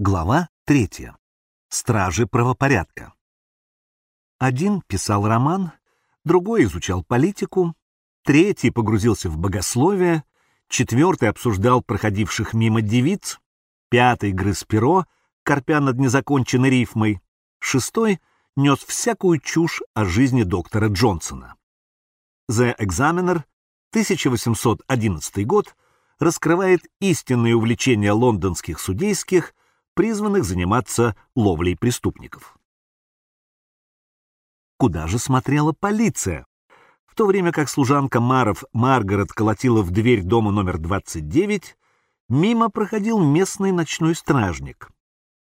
Глава третья. Стражи правопорядка. Один писал роман, другой изучал политику, третий погрузился в богословие, четвертый обсуждал проходивших мимо девиц, пятый грыз перо, корпя над незаконченной рифмой, шестой нес всякую чушь о жизни доктора Джонсона. The Examiner, 1811 год, раскрывает истинные увлечения лондонских судейских, призванных заниматься ловлей преступников. Куда же смотрела полиция? В то время как служанка Маров Маргарет колотила в дверь дома номер 29, мимо проходил местный ночной стражник.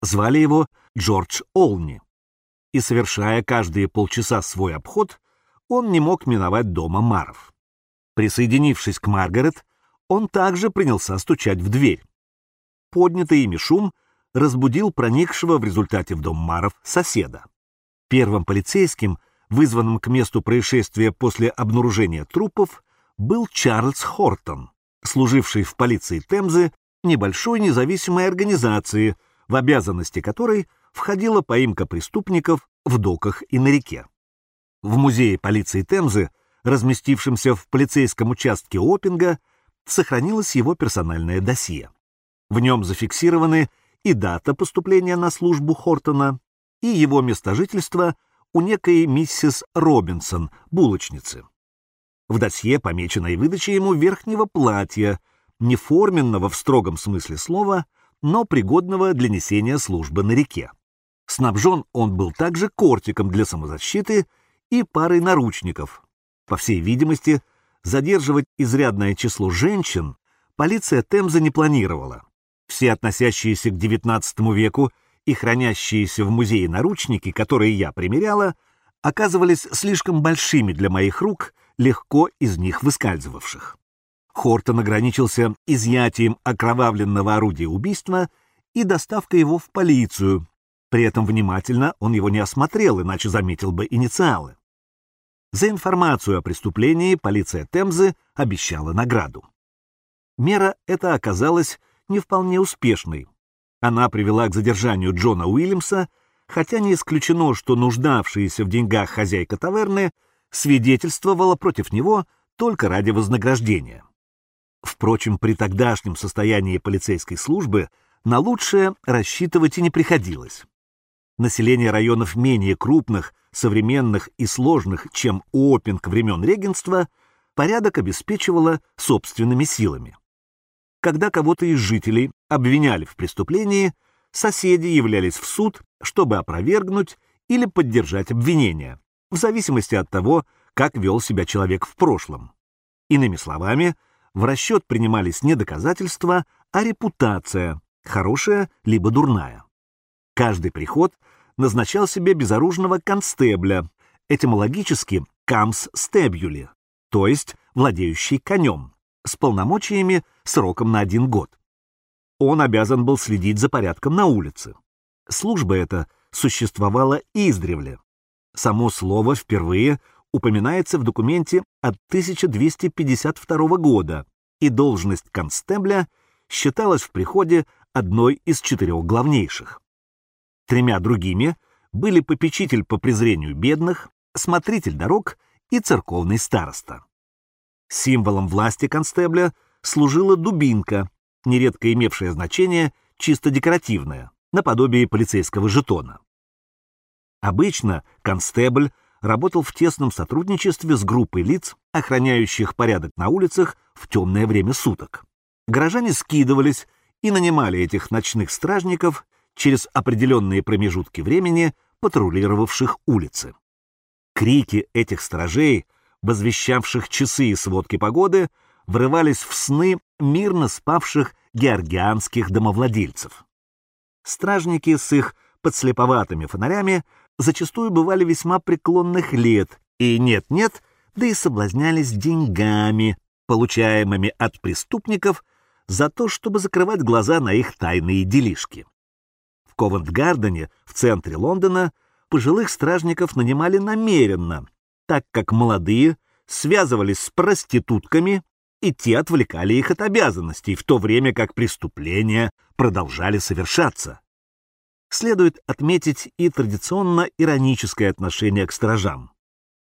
Звали его Джордж Олни. И, совершая каждые полчаса свой обход, он не мог миновать дома Маров. Присоединившись к Маргарет, он также принялся стучать в дверь. Поднятый ими шум разбудил проникшего в результате в дом Маров соседа. Первым полицейским, вызванным к месту происшествия после обнаружения трупов, был Чарльз Хортон, служивший в полиции Темзы небольшой независимой организации, в обязанности которой входила поимка преступников в доках и на реке. В музее полиции Темзы, разместившемся в полицейском участке Опинга, сохранилось его персональное досье. В нем зафиксированы и дата поступления на службу Хортона, и его место жительства у некой миссис Робинсон, булочницы. В досье помечена и выдача ему верхнего платья, не форменного в строгом смысле слова, но пригодного для несения службы на реке. Снабжен он был также кортиком для самозащиты и парой наручников. По всей видимости, задерживать изрядное число женщин полиция Темза не планировала. Все относящиеся к XIX веку и хранящиеся в музее наручники, которые я примеряла, оказывались слишком большими для моих рук, легко из них выскальзывавших. Хортон ограничился изъятием окровавленного орудия убийства и доставкой его в полицию. При этом внимательно он его не осмотрел, иначе заметил бы инициалы. За информацию о преступлении полиция Темзы обещала награду. Мера эта оказалась не вполне успешной. Она привела к задержанию Джона Уильямса, хотя не исключено, что нуждавшаяся в деньгах хозяйка таверны свидетельствовала против него только ради вознаграждения. Впрочем, при тогдашнем состоянии полицейской службы на лучшее рассчитывать и не приходилось. Население районов менее крупных, современных и сложных, чем Уоппинг времен регенства, порядок обеспечивало собственными силами. Когда кого-то из жителей обвиняли в преступлении, соседи являлись в суд, чтобы опровергнуть или поддержать обвинение, в зависимости от того, как вел себя человек в прошлом. Иными словами, в расчет принимались не доказательства, а репутация, хорошая либо дурная. Каждый приход назначал себе безоружного констебля, этимологически «камс стебюли», то есть владеющий конем, с полномочиями сроком на один год. Он обязан был следить за порядком на улице. Служба эта существовала издревле. Само слово впервые упоминается в документе от 1252 года, и должность констебля считалась в приходе одной из четырех главнейших. Тремя другими были попечитель по презрению бедных, смотритель дорог и церковный староста. Символом власти констебля служила дубинка, нередко имевшая значение чисто декоративное, наподобие полицейского жетона. Обычно констебль работал в тесном сотрудничестве с группой лиц, охраняющих порядок на улицах в темное время суток. Горожане скидывались и нанимали этих ночных стражников через определенные промежутки времени, патрулировавших улицы. Крики этих сторожей, возвещавших часы и сводки погоды, врывались в сны мирно спавших георгианских домовладельцев. Стражники с их подслеповатыми фонарями зачастую бывали весьма преклонных лет и нет-нет, да и соблазнялись деньгами, получаемыми от преступников за то, чтобы закрывать глаза на их тайные делишки. Ковент-Гардене, в центре Лондона, пожилых стражников нанимали намеренно, так как молодые связывались с проститутками, и те отвлекали их от обязанностей, в то время как преступления продолжали совершаться. следует отметить и традиционно ироническое отношение к сторожам.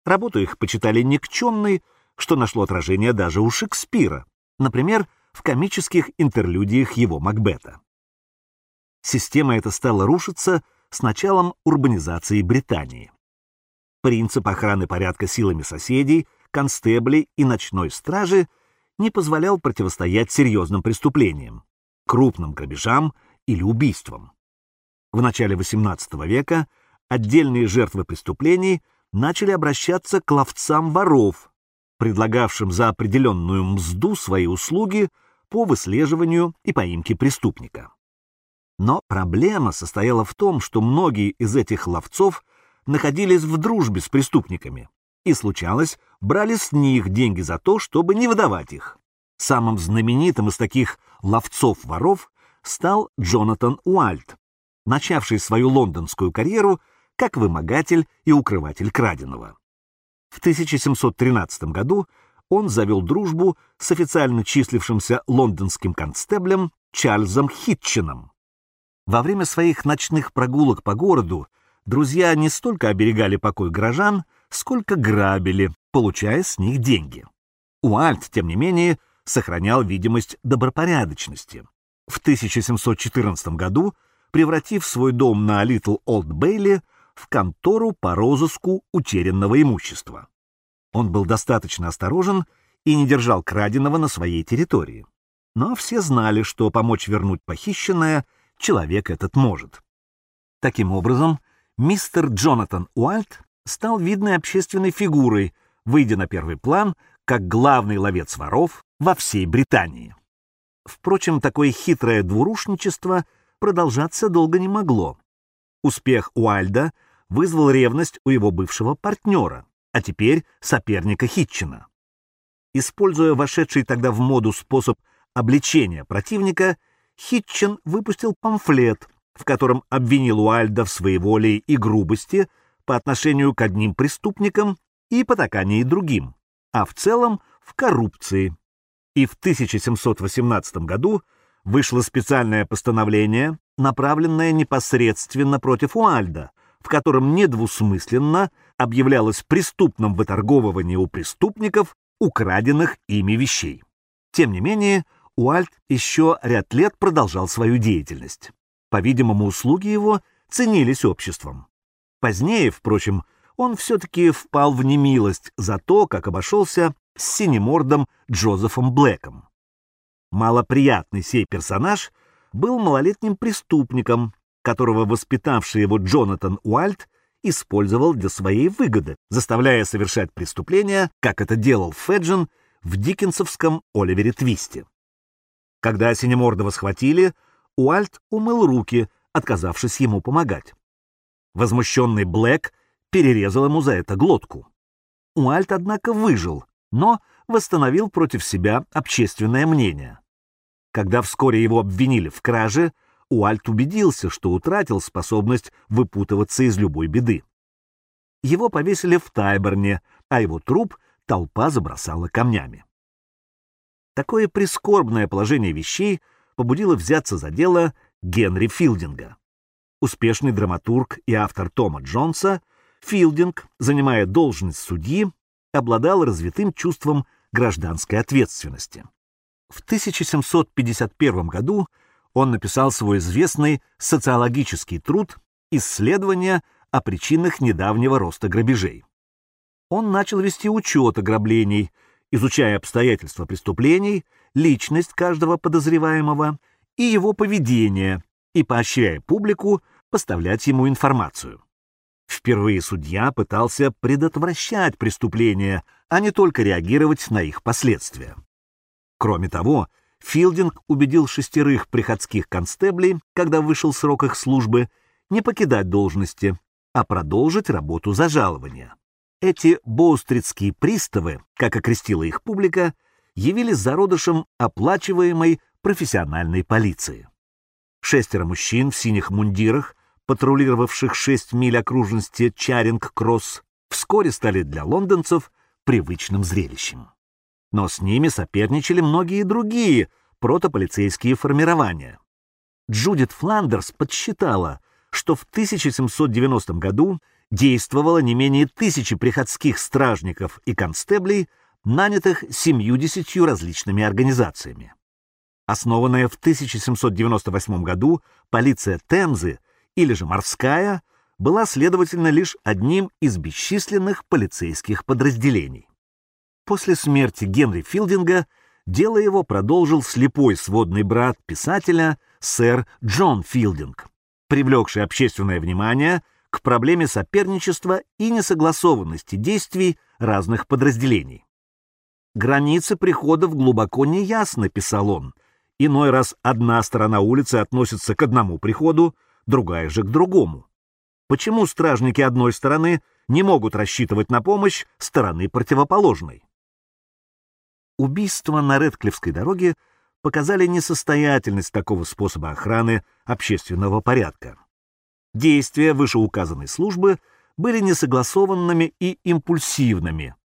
Работу их почитали никчемной, что нашло отражение даже у Шекспира, например, в комических интерлюдиях его Макбета. Система эта стала рушиться с началом урбанизации Британии. Принцип охраны порядка силами соседей, констеблей и ночной стражи не позволял противостоять серьезным преступлениям, крупным грабежам или убийствам. В начале XVIII века отдельные жертвы преступлений начали обращаться к ловцам воров, предлагавшим за определенную мзду свои услуги по выслеживанию и поимке преступника. Но проблема состояла в том, что многие из этих ловцов находились в дружбе с преступниками и, случалось, брали с них деньги за то, чтобы не выдавать их. Самым знаменитым из таких ловцов-воров стал Джонатан Уальт, начавший свою лондонскую карьеру как вымогатель и укрыватель краденого. В 1713 году он завел дружбу с официально числившимся лондонским констеблем Чарльзом Хитчином. Во время своих ночных прогулок по городу друзья не столько оберегали покой горожан, сколько грабили, получая с них деньги. Уальт, тем не менее, сохранял видимость добропорядочности. В 1714 году, превратив свой дом на Литл Олд Бейли в контору по розыску утерянного имущества. Он был достаточно осторожен и не держал краденого на своей территории. Но все знали, что помочь вернуть похищенное человек этот может. Таким образом, мистер Джонатан Уальт стал видной общественной фигурой, выйдя на первый план как главный ловец воров во всей Британии. Впрочем, такое хитрое двурушничество продолжаться долго не могло. Успех Уальда вызвал ревность у его бывшего партнера, а теперь соперника Хитчина. Используя вошедший тогда в моду способ обличения противника, Хитчин выпустил памфлет, в котором обвинил Уальда в своеволии и грубости по отношению к одним преступникам и потакании другим, а в целом в коррупции. И в 1718 году вышло специальное постановление, направленное непосредственно против Уальда, в котором недвусмысленно объявлялось преступным выторговывание у преступников украденных ими вещей. Тем не менее, Уальт еще ряд лет продолжал свою деятельность. По-видимому, услуги его ценились обществом. Позднее, впрочем, он все-таки впал в немилость за то, как обошелся с синемордом Джозефом Блэком. Малоприятный сей персонаж был малолетним преступником, которого воспитавший его Джонатан Уальт использовал для своей выгоды, заставляя совершать преступления, как это делал Феджин в диккенсовском Оливере Твисте. Когда Синемордова схватили, Уальт умыл руки, отказавшись ему помогать. Возмущенный Блэк перерезал ему за это глотку. Уальт, однако, выжил, но восстановил против себя общественное мнение. Когда вскоре его обвинили в краже, Уальт убедился, что утратил способность выпутываться из любой беды. Его повесили в Тайберне, а его труп толпа забросала камнями. Такое прискорбное положение вещей побудило взяться за дело Генри Филдинга. Успешный драматург и автор Тома Джонса, Филдинг, занимая должность судьи, обладал развитым чувством гражданской ответственности. В 1751 году он написал свой известный социологический труд «Исследование о причинах недавнего роста грабежей». Он начал вести учет ограблений, изучая обстоятельства преступлений, личность каждого подозреваемого и его поведение, и поощряя публику поставлять ему информацию. Впервые судья пытался предотвращать преступления, а не только реагировать на их последствия. Кроме того, Филдинг убедил шестерых приходских констеблей, когда вышел срок их службы, не покидать должности, а продолжить работу за жалование. Эти боустрицкие приставы, как окрестила их публика, явились зародышем оплачиваемой профессиональной полиции. Шестеро мужчин в синих мундирах, патрулировавших шесть миль окружности Чаринг-Кросс, вскоре стали для лондонцев привычным зрелищем но с ними соперничали многие другие протополицейские формирования. Джудит Фландерс подсчитала, что в 1790 году действовало не менее тысячи приходских стражников и констеблей, нанятых 70 различными организациями. Основанная в 1798 году полиция Темзы, или же морская, была, следовательно, лишь одним из бесчисленных полицейских подразделений. После смерти Генри Филдинга дело его продолжил слепой сводный брат писателя сэр Джон Филдинг, привлекший общественное внимание к проблеме соперничества и несогласованности действий разных подразделений. «Границы приходов глубоко неясны», — писал он. «Иной раз одна сторона улицы относится к одному приходу, другая же к другому. Почему стражники одной стороны не могут рассчитывать на помощь стороны противоположной?» Убийства на Редклифской дороге показали несостоятельность такого способа охраны общественного порядка. Действия вышеуказанной службы были несогласованными и импульсивными.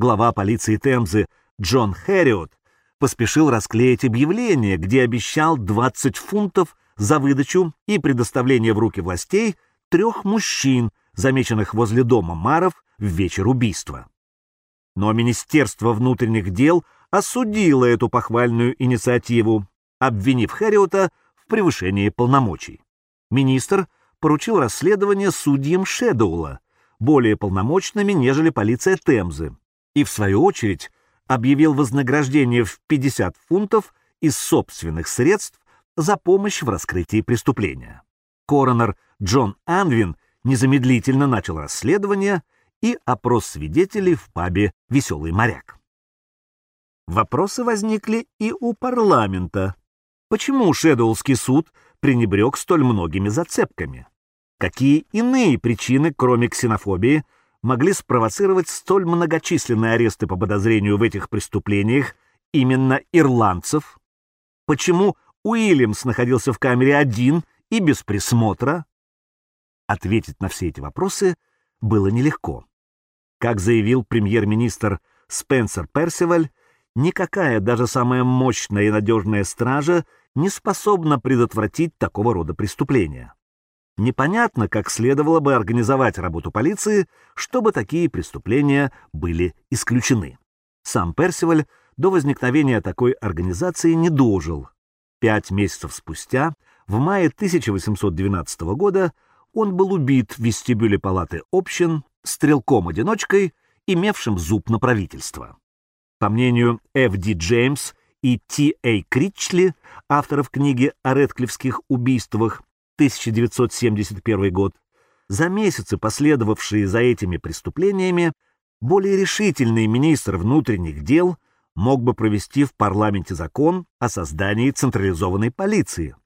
Глава полиции Темзы Джон Хэриот поспешил расклеить объявление, где обещал 20 фунтов за выдачу и предоставление в руки властей трех мужчин, замеченных возле дома Маров в вечер убийства. Но Министерство внутренних дел осудило эту похвальную инициативу, обвинив Хэриота в превышении полномочий. Министр поручил расследование судьям Шедоула, более полномочными, нежели полиция Темзы, и, в свою очередь, объявил вознаграждение в 50 фунтов из собственных средств за помощь в раскрытии преступления. Коронер Джон Анвин незамедлительно начал расследование — и опрос свидетелей в пабе «Веселый моряк». Вопросы возникли и у парламента. Почему Шедоулский суд пренебрег столь многими зацепками? Какие иные причины, кроме ксенофобии, могли спровоцировать столь многочисленные аресты по подозрению в этих преступлениях именно ирландцев? Почему Уильямс находился в камере один и без присмотра? Ответить на все эти вопросы было нелегко. Как заявил премьер-министр Спенсер Персиваль, никакая, даже самая мощная и надежная стража не способна предотвратить такого рода преступления. Непонятно, как следовало бы организовать работу полиции, чтобы такие преступления были исключены. Сам Персиваль до возникновения такой организации не дожил. Пять месяцев спустя, в мае 1812 года, он был убит в вестибюле палаты общин стрелком-одиночкой, имевшим зуб на правительство. По мнению Ф. Ди Джеймс и Т. А. Кричли, авторов книги о редклифских убийствах 1971 год, за месяцы, последовавшие за этими преступлениями, более решительный министр внутренних дел мог бы провести в парламенте закон о создании централизованной полиции.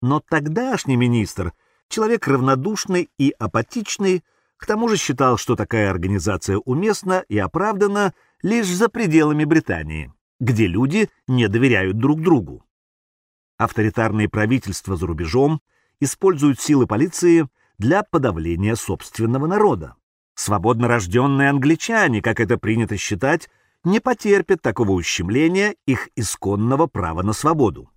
Но тогдашний министр, человек равнодушный и апатичный, к тому же считал, что такая организация уместна и оправдана лишь за пределами Британии, где люди не доверяют друг другу. Авторитарные правительства за рубежом используют силы полиции для подавления собственного народа. Свободно рожденные англичане, как это принято считать, не потерпят такого ущемления их исконного права на свободу.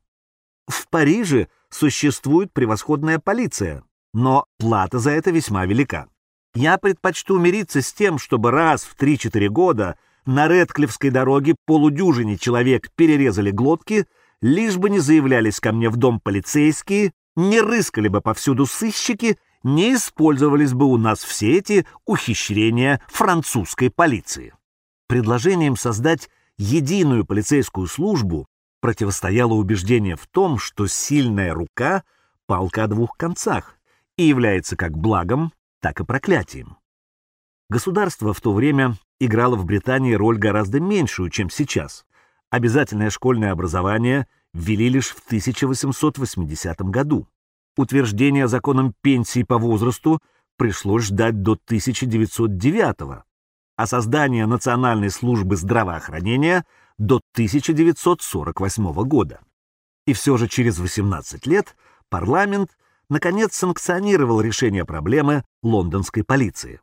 В Париже существует превосходная полиция, но плата за это весьма велика. Я предпочту мириться с тем, чтобы раз в 3-4 года на Редклифской дороге полудюжине человек перерезали глотки, лишь бы не заявлялись ко мне в дом полицейские, не рыскали бы повсюду сыщики, не использовались бы у нас все эти ухищрения французской полиции. Предложением создать единую полицейскую службу противостояло убеждение в том, что сильная рука — палка о двух концах и является как благом, так и проклятием. Государство в то время играло в Британии роль гораздо меньшую, чем сейчас. Обязательное школьное образование ввели лишь в 1880 году. Утверждение законом пенсии по возрасту пришлось ждать до 1909 а создание Национальной службы здравоохранения до 1948 года. И все же через 18 лет парламент наконец санкционировал решение проблемы лондонской полиции.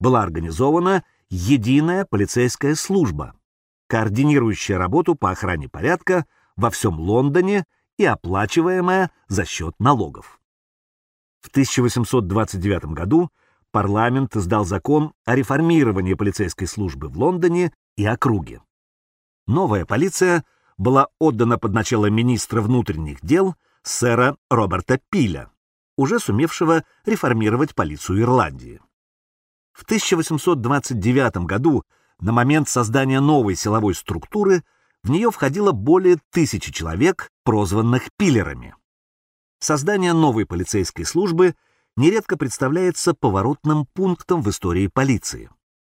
Была организована единая полицейская служба, координирующая работу по охране порядка во всем Лондоне и оплачиваемая за счет налогов. В 1829 году парламент издал закон о реформировании полицейской службы в Лондоне и округе. Новая полиция была отдана под начало министра внутренних дел сэра Роберта Пиля, уже сумевшего реформировать полицию Ирландии. В 1829 году, на момент создания новой силовой структуры, в нее входило более тысячи человек, прозванных пиллерами. Создание новой полицейской службы нередко представляется поворотным пунктом в истории полиции.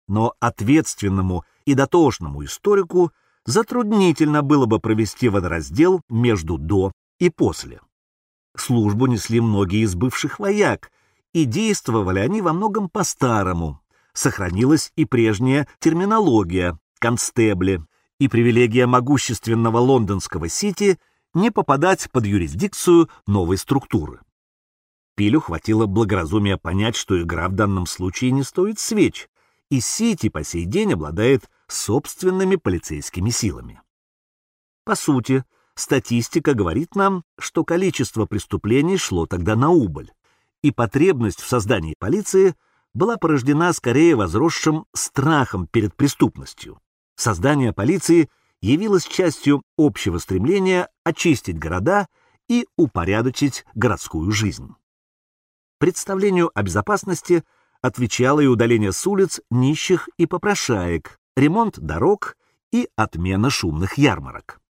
Но ответственному и дотошному историку затруднительно было бы провести водораздел между «до» и «после». Службу несли многие из бывших вояк, и действовали они во многом по-старому. Сохранилась и прежняя терминология, констебли, и привилегия могущественного лондонского сити не попадать под юрисдикцию новой структуры. Пилю хватило благоразумия понять, что игра в данном случае не стоит свеч, и Сити по сей день обладает собственными полицейскими силами. По сути, статистика говорит нам, что количество преступлений шло тогда на убыль, и потребность в создании полиции была порождена скорее возросшим страхом перед преступностью. Создание полиции явилось частью общего стремления очистить города и упорядочить городскую жизнь. Представлению о безопасности отвечало и удаление с улиц нищих и попрошаек, ремонт дорог и отмена шумных ярмарок.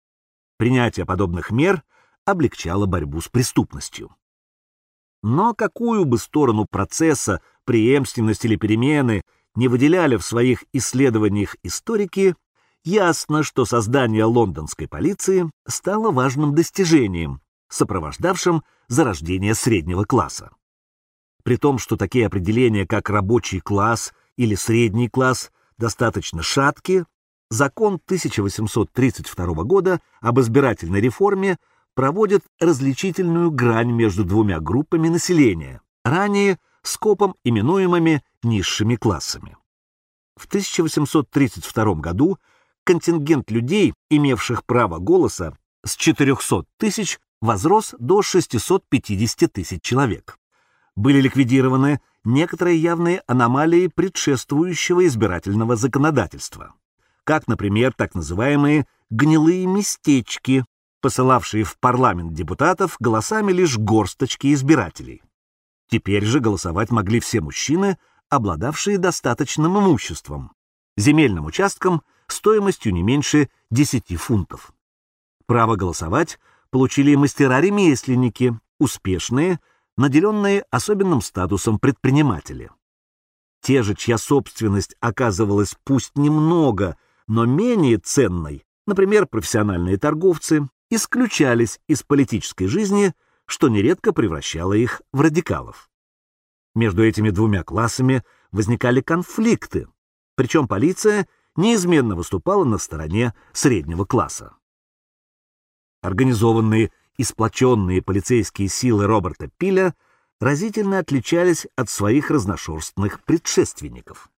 Принятие подобных мер облегчало борьбу с преступностью. Но какую бы сторону процесса, преемственность или перемены не выделяли в своих исследованиях историки, ясно, что создание лондонской полиции стало важным достижением, сопровождавшим зарождение среднего класса. При том, что такие определения, как рабочий класс или средний класс, достаточно шатки, закон 1832 года об избирательной реформе проводит различительную грань между двумя группами населения, ранее скопом именуемыми низшими классами. В 1832 году контингент людей, имевших право голоса, с 400 тысяч возрос до 650 тысяч человек. Были ликвидированы некоторые явные аномалии предшествующего избирательного законодательства, как, например, так называемые «гнилые местечки», посылавшие в парламент депутатов голосами лишь горсточки избирателей. Теперь же голосовать могли все мужчины, обладавшие достаточным имуществом, земельным участком – стоимостью не меньше 10 фунтов. Право голосовать получили мастера-ремесленники, успешные, наделенные особенным статусом предприниматели. Те же, чья собственность оказывалась пусть немного, но менее ценной, например, профессиональные торговцы, исключались из политической жизни, что нередко превращало их в радикалов. Между этими двумя классами возникали конфликты, причем полиция неизменно выступала на стороне среднего класса. Организованные и сплоченные полицейские силы Роберта Пиля разительно отличались от своих разношерстных предшественников.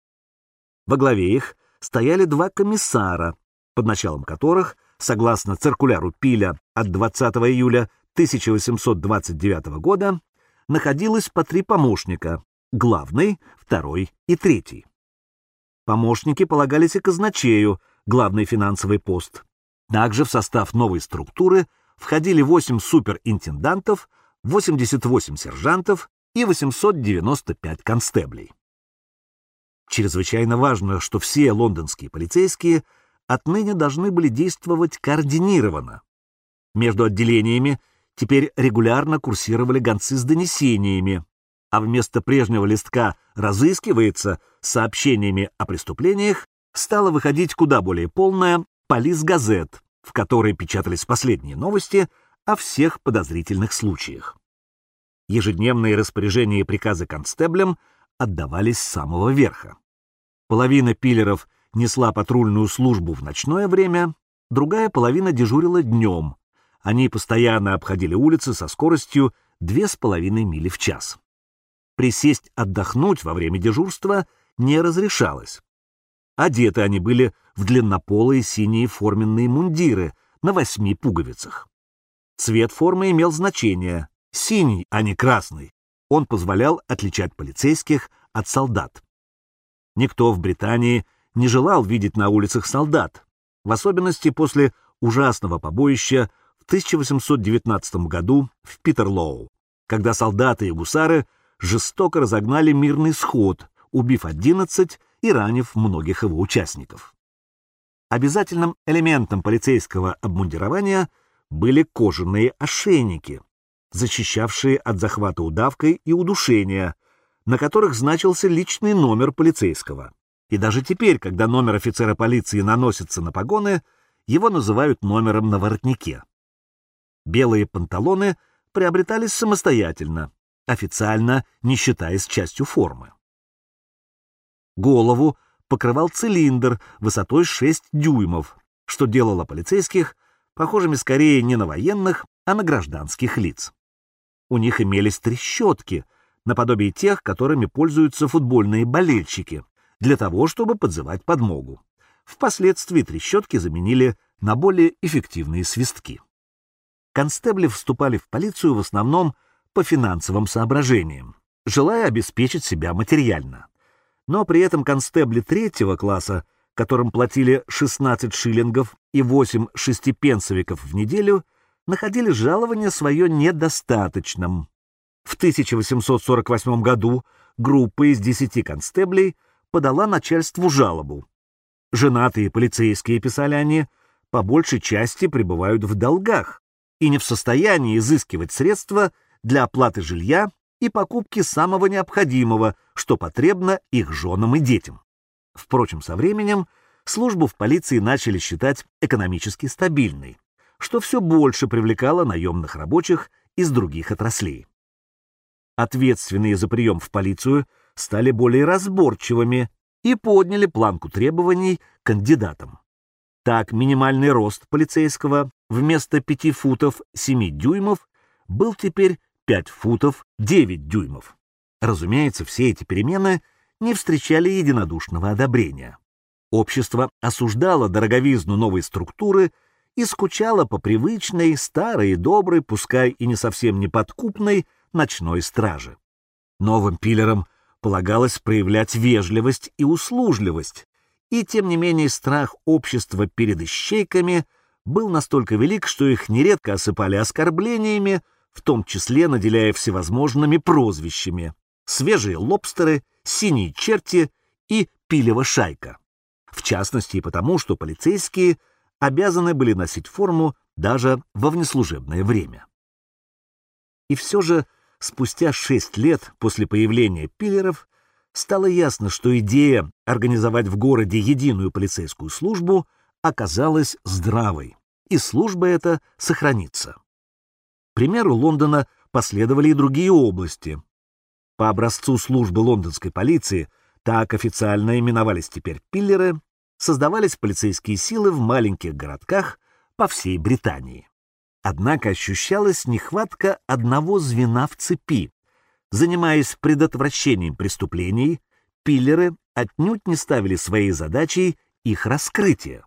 Во главе их стояли два комиссара, под началом которых, согласно циркуляру Пиля от 20 июля 1829 года, находилось по три помощника — главный, второй и третий. Помощники полагались и казначею, главный финансовый пост. Также в состав новой структуры входили 8 суперинтендантов, 88 сержантов и 895 констеблей. Чрезвычайно важно, что все лондонские полицейские отныне должны были действовать координированно. Между отделениями теперь регулярно курсировали гонцы с донесениями, а вместо прежнего листка «разыскивается» с сообщениями о преступлениях стала выходить куда более полная «Полис-газет», в которой печатались последние новости о всех подозрительных случаях. Ежедневные распоряжения и приказы констеблям отдавались с самого верха. Половина пиллеров несла патрульную службу в ночное время, другая половина дежурила днем. Они постоянно обходили улицы со скоростью 2,5 мили в час присесть отдохнуть во время дежурства не разрешалось. Одеты они были в длиннополые синие форменные мундиры на восьми пуговицах. Цвет формы имел значение — синий, а не красный. Он позволял отличать полицейских от солдат. Никто в Британии не желал видеть на улицах солдат, в особенности после ужасного побоища 1819 году в Питерлоу, когда солдаты и гусары жестоко разогнали мирный сход, убив 11 и ранив многих его участников. Обязательным элементом полицейского обмундирования были кожаные ошейники, защищавшие от захвата удавкой и удушения, на которых значился личный номер полицейского. И даже теперь, когда номер офицера полиции наносится на погоны, его называют номером на воротнике. Белые панталоны приобретались самостоятельно, официально не считаясь частью формы. Голову покрывал цилиндр высотой 6 дюймов, что делало полицейских похожими скорее не на военных, а на гражданских лиц. У них имелись трещотки, наподобие тех, которыми пользуются футбольные болельщики, для того, чтобы подзывать подмогу. Впоследствии трещотки заменили на более эффективные свистки. Констебли вступали в полицию в основном по финансовым соображениям, желая обеспечить себя материально. Но при этом констебли третьего класса, которым платили 16 шиллингов и 8 шестипенсовиков в неделю, находили жалование свое недостаточным. В 1848 году группа из 10 констеблей подала начальству жалобу. Женатые полицейские, писали они, по большей части пребывают в долгах и не в состоянии изыскивать средства для оплаты жилья и покупки самого необходимого, что потребно их женам и детям. Впрочем, со временем службу в полиции начали считать экономически стабильной, что все больше привлекало наемных рабочих из других отраслей. Ответственные за прием в полицию стали более разборчивыми и подняли планку требований кандидатам. Так, минимальный рост полицейского вместо 5 футов 7 дюймов был теперь 5 футов 9 дюймов. Разумеется, все эти перемены не встречали единодушного одобрения. Общество осуждало дороговизну новой структуры и скучало по привычной, старой и доброй, пускай и не совсем неподкупной, ночной страже. Новым пилерам полагалось проявлять вежливость и услужливость, и тем не менее страх общества перед ищейками был настолько велик, что их нередко осыпали оскорблениями, в том числе наделяя всевозможными прозвищами «свежие лобстеры», «синие черти» и «пилева шайка». В частности и потому, что полицейские обязаны были носить форму даже во внеслужебное время. И все же спустя шесть лет после появления пиллеров стало ясно, что идея организовать в городе единую полицейскую службу оказалась здравой, и служба эта сохранится примеру Лондона последовали и другие области. По образцу службы лондонской полиции, так официально именовались теперь пиллеры, создавались полицейские силы в маленьких городках по всей Британии. Однако ощущалась нехватка одного звена в цепи. Занимаясь предотвращением преступлений, пиллеры отнюдь не ставили своей задачей их раскрытие.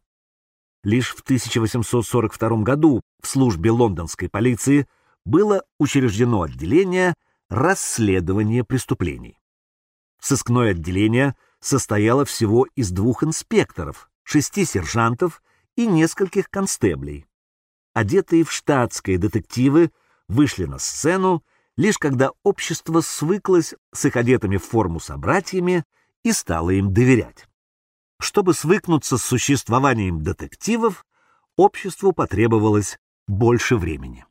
Лишь в 1842 году в службе лондонской полиции было учреждено отделение расследования преступлений. Сыскное отделение состояло всего из двух инспекторов, шести сержантов и нескольких констеблей. Одетые в штатские детективы вышли на сцену, лишь когда общество свыклось с их одетыми в форму собратьями и стало им доверять. Чтобы свыкнуться с существованием детективов, обществу потребовалось больше времени.